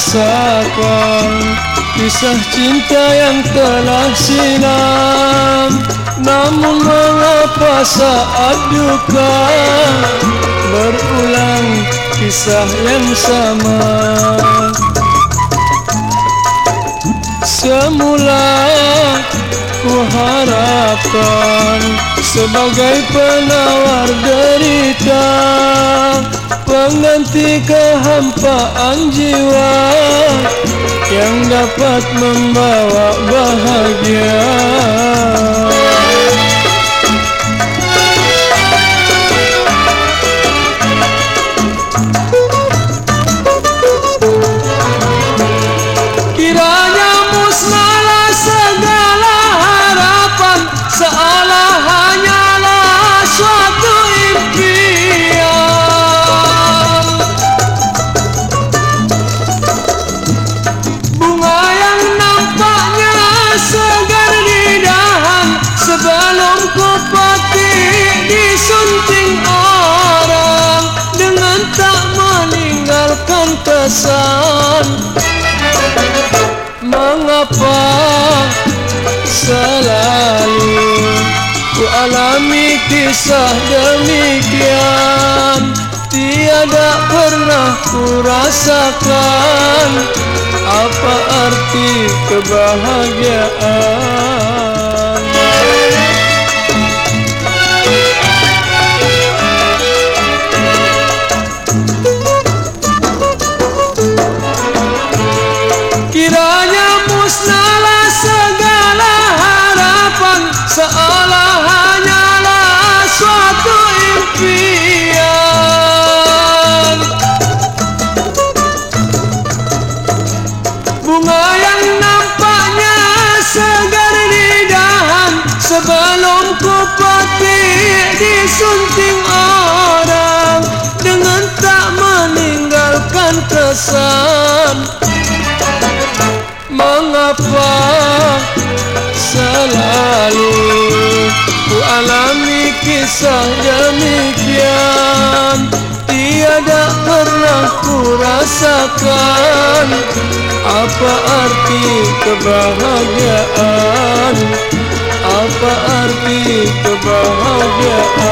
rasakan Kisah cinta yang telah silam. Namun mengapa saat duka Berulang kisah yang sama? Semula ku harapkan Sebagai penawar derita Pengganti kehampaan jiwa Yang dapat membawa bahagia kesan. Mengapa selalu ku alami kisah demikian? Tiada pernah ku rasakan Apa arti kebahagiaan disunting orang Dengan tak meninggalkan kesan. Mengapa selalu ku alami kisah demikian? Tiada pernah ku rasakan Apa arti kebahagiaan Apa arti kebahagiaan